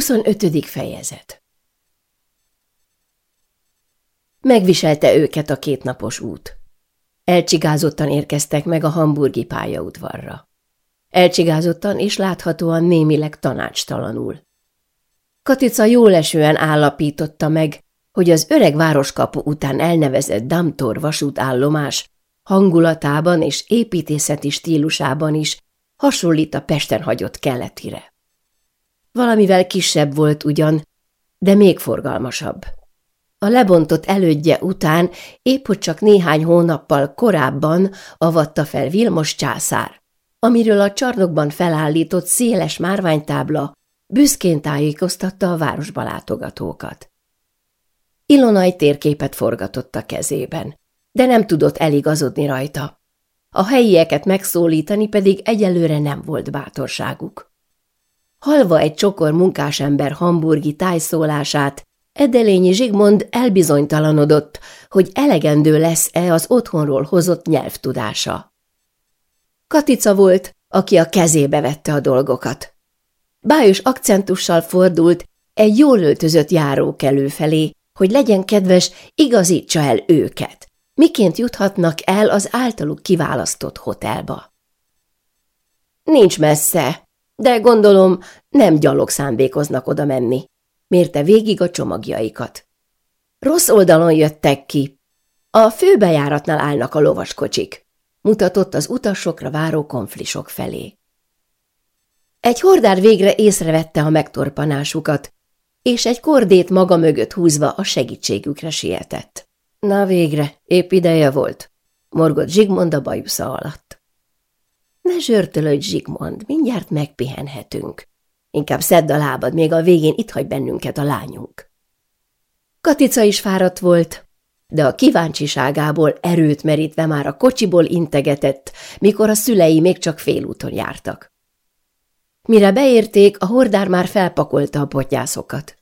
25. fejezet Megviselte őket a kétnapos út. Elcsigázottan érkeztek meg a hamburgi pályaudvarra. Elcsigázottan és láthatóan némileg tanácstalanul. Katica jól esően állapította meg, hogy az öreg városkapu után elnevezett Damtor vasútállomás hangulatában és építészeti stílusában is hasonlít a Pesten hagyott keletire. Valamivel kisebb volt ugyan, de még forgalmasabb. A lebontott elődje után épp hogy csak néhány hónappal korábban avatta fel Vilmos császár, amiről a csarnokban felállított széles márványtábla büszkén tájékoztatta a városba látogatókat. Ilona egy térképet forgatott a kezében, de nem tudott eligazodni rajta. A helyieket megszólítani pedig egyelőre nem volt bátorságuk. Halva egy csokor munkásember hamburgi tájszólását, Edelényi Zsigmond elbizonytalanodott, hogy elegendő lesz-e az otthonról hozott nyelvtudása. Katica volt, aki a kezébe vette a dolgokat. Bájos akcentussal fordult egy jól öltözött járókelő felé, hogy legyen kedves, igazítsa el őket. Miként juthatnak el az általuk kiválasztott hotelba? Nincs messze, de gondolom nem gyalog szándékoznak oda menni. Mérte végig a csomagjaikat. Rossz oldalon jöttek ki. A főbejáratnál állnak a lovaskocsik. Mutatott az utasokra váró konflisok felé. Egy hordár végre észrevette a megtorpanásukat, és egy kordét maga mögött húzva a segítségükre sietett. Na végre, épp ideje volt, morgott Zsigmond a bajusza alatt. Ne zsörtölődj, Zsigmond, mindjárt megpihenhetünk. Inkább szedd a lábad, még a végén itt hagy bennünket a lányunk. Katica is fáradt volt, de a kíváncsiságából erőt merítve már a kocsiból integetett, mikor a szülei még csak félúton jártak. Mire beérték, a hordár már felpakolta a potyászokat.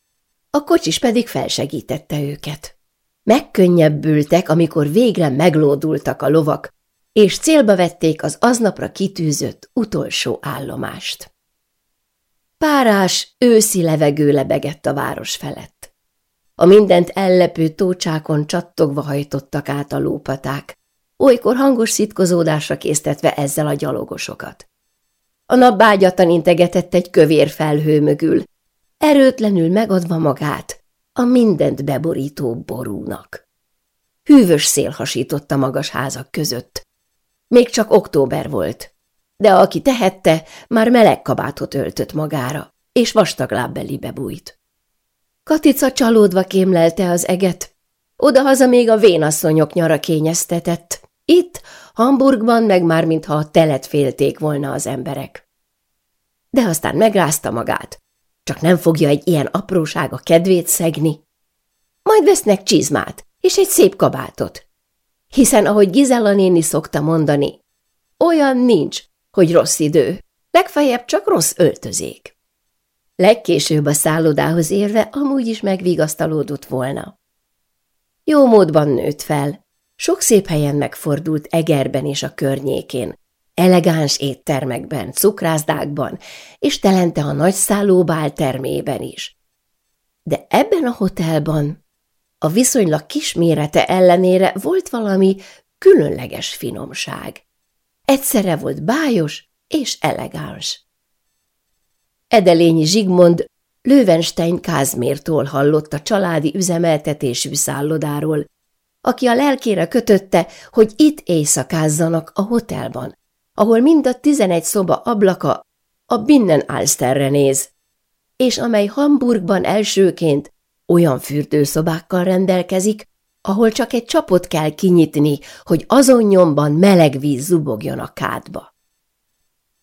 A kocsis pedig felsegítette őket. Megkönnyebbültek, amikor végre meglódultak a lovak, és célba vették az aznapra kitűzött utolsó állomást. Párás, őszi levegő lebegett a város felett. A mindent ellepő tócsákon csattogva hajtottak át a lópaták, olykor hangos szitkozódásra késztetve ezzel a gyalogosokat. A nap bágyatan integetett egy kövér felhő mögül, erőtlenül megadva magát a mindent beborító borúnak. Hűvös szél hasította magas házak között, még csak október volt, de aki tehette, már meleg kabátot öltött magára, és vastag lábbelibe bújt. Katica csalódva kémlelte az eget, odahaza még a vénasszonyok nyara kényeztetett. Itt, Hamburgban meg már mintha a telet félték volna az emberek. De aztán megrázta magát, csak nem fogja egy ilyen apróság a kedvét szegni. Majd vesznek csizmát és egy szép kabátot, hiszen ahogy Gizella néni szokta mondani, olyan nincs, hogy rossz idő, legfeljebb csak rossz öltözék. Legkésőbb a szállodához érve amúgy is megvigasztalódott volna. Jó módban nőtt fel, sok szép helyen megfordult Egerben és a környékén, elegáns éttermekben, cukrászdákban, és telente a nagy szállóbál termében is. De ebben a hotelban a viszonylag kis mérete ellenére volt valami különleges finomság. Egyszerre volt bájos és elegáns. Edelényi Zsigmond Löwenstein Kázmértól hallott a családi üzemeltetésű szállodáról, aki a lelkére kötötte, hogy itt éjszakázzanak a hotelban, ahol mind a tizenegy szoba ablaka a Binnen Alsterre néz, és amely Hamburgban elsőként olyan fürdőszobákkal rendelkezik, ahol csak egy csapot kell kinyitni, hogy azon nyomban meleg víz zubogjon a kádba.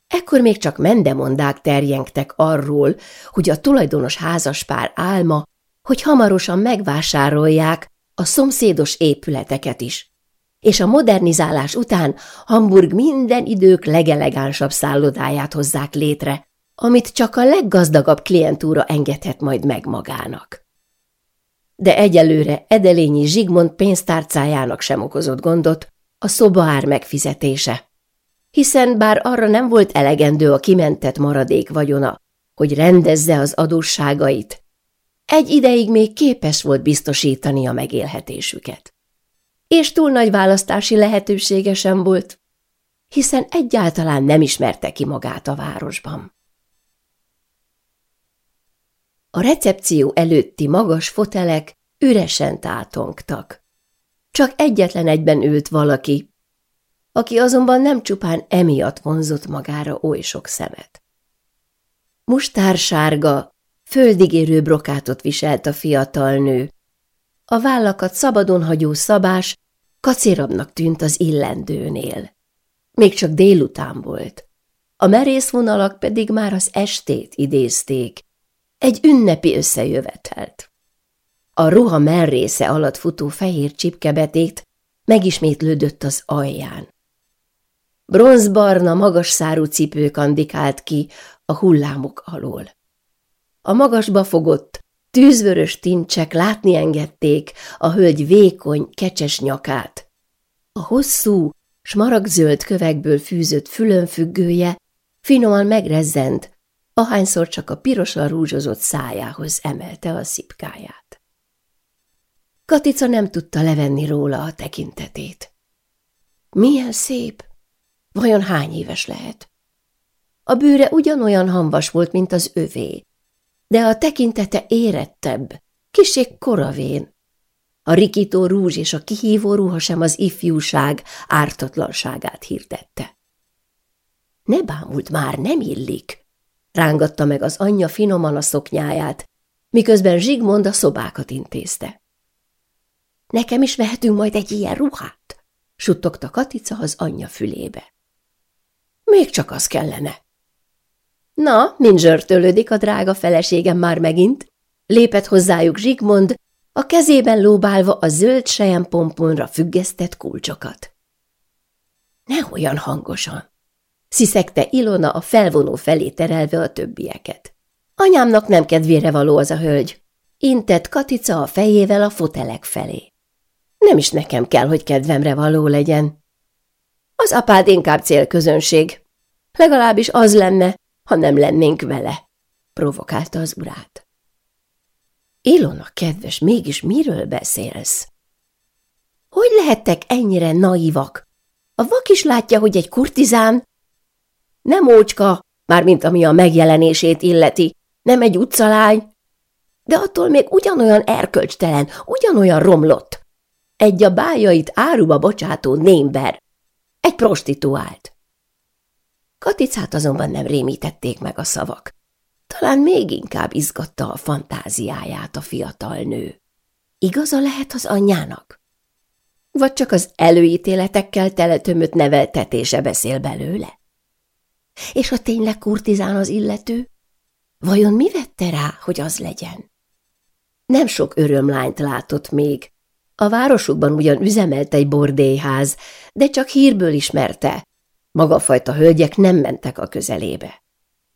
Ekkor még csak mendemondák terjengtek arról, hogy a tulajdonos házaspár álma, hogy hamarosan megvásárolják a szomszédos épületeket is, és a modernizálás után Hamburg minden idők legelegánsabb szállodáját hozzák létre, amit csak a leggazdagabb klientúra engedhet majd meg magának de egyelőre Edelényi Zsigmond pénztárcájának sem okozott gondot a szobaár megfizetése. Hiszen bár arra nem volt elegendő a kimentett maradék vagyona, hogy rendezze az adósságait, egy ideig még képes volt biztosítani a megélhetésüket. És túl nagy választási lehetősége sem volt, hiszen egyáltalán nem ismerte ki magát a városban. A recepció előtti magas fotelek üresen tátongtak. Csak egyetlen egyben ült valaki, aki azonban nem csupán emiatt vonzott magára oly sok szemet. Mustársárga, földigérő brokátot viselt a fiatal nő. A vállakat szabadon hagyó szabás kacérabbnak tűnt az illendőnél. Még csak délután volt. A merész vonalak pedig már az estét idézték, egy ünnepi összejövetelt. A ruha merrésze alatt futó fehér csipkebetét megismétlődött az alján. Bronzbarna, magas szárú cipő kandikált ki a hullámok alól. A magasba fogott, tűzvörös tincsek látni engedték a hölgy vékony, kecses nyakát. A hosszú, smaragzöld kövekből fűzött fülönfüggője finoman megrezzent, ahányszor csak a pirosan rúzsozott szájához emelte a szipkáját. Katica nem tudta levenni róla a tekintetét. Milyen szép! Vajon hány éves lehet? A bőre ugyanolyan hamvas volt, mint az övé, de a tekintete érettebb, kiség koravén. A rikító rúzs és a kihívó ruha sem az ifjúság ártatlanságát hirdette. Ne bámult már, nem illik, rángatta meg az anyja finoman a szoknyáját, miközben Zsigmond a szobákat intézte. Nekem is vehetünk majd egy ilyen ruhát, suttogta Katica az anyja fülébe. Még csak az kellene. Na, mint zsörtölődik a drága feleségem már megint, lépett hozzájuk Zsigmond, a kezében lóbálva a zöld sejem pomponra függesztett kulcsokat. Ne olyan hangosan, sziszegte Ilona a felvonó felé terelve a többieket. Anyámnak nem kedvére való az a hölgy, intett Katica a fejével a fotelek felé. Nem is nekem kell, hogy kedvemre való legyen. Az apád inkább célközönség. Legalábbis az lenne, ha nem lennénk vele, provokálta az urát. Ilona, kedves, mégis miről beszélsz? Hogy lehettek ennyire naivak? A vak is látja, hogy egy kurtizán nem ócska, mármint ami a megjelenését illeti, nem egy utcalány, de attól még ugyanolyan erkölcstelen, ugyanolyan romlott. Egy a bájait áruba bocsátó némber, egy prostituált. Katicát azonban nem rémítették meg a szavak. Talán még inkább izgatta a fantáziáját a fiatal nő. Igaza lehet az anyjának? Vagy csak az előítéletekkel teletömött neveltetése beszél belőle? És ha tényleg kurtizán az illető, vajon mi vette rá, hogy az legyen? Nem sok örömlányt látott még. A városukban ugyan üzemelt egy bordélyház, de csak hírből ismerte, Magafajta hölgyek nem mentek a közelébe.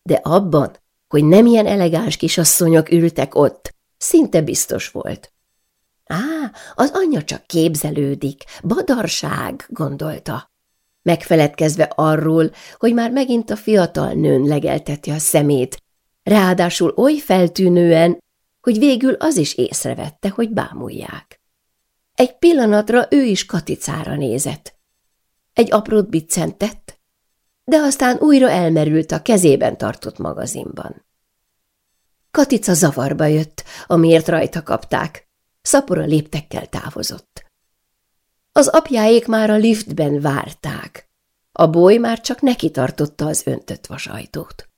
De abban, hogy nem ilyen elegáns kisasszonyok ültek ott, szinte biztos volt. Á, az anyja csak képzelődik, badarság, gondolta. Megfeledkezve arról, hogy már megint a fiatal nőn legelteti a szemét, ráadásul oly feltűnően, hogy végül az is észrevette, hogy bámulják. Egy pillanatra ő is Katicára nézett, egy aprót biccentett, de aztán újra elmerült a kezében tartott magazinban. Katica zavarba jött, amiért rajta kapták. Szapora léptekkel távozott. Az apjáék már a liftben várták. A boly már csak neki tartotta az öntött vasajtót.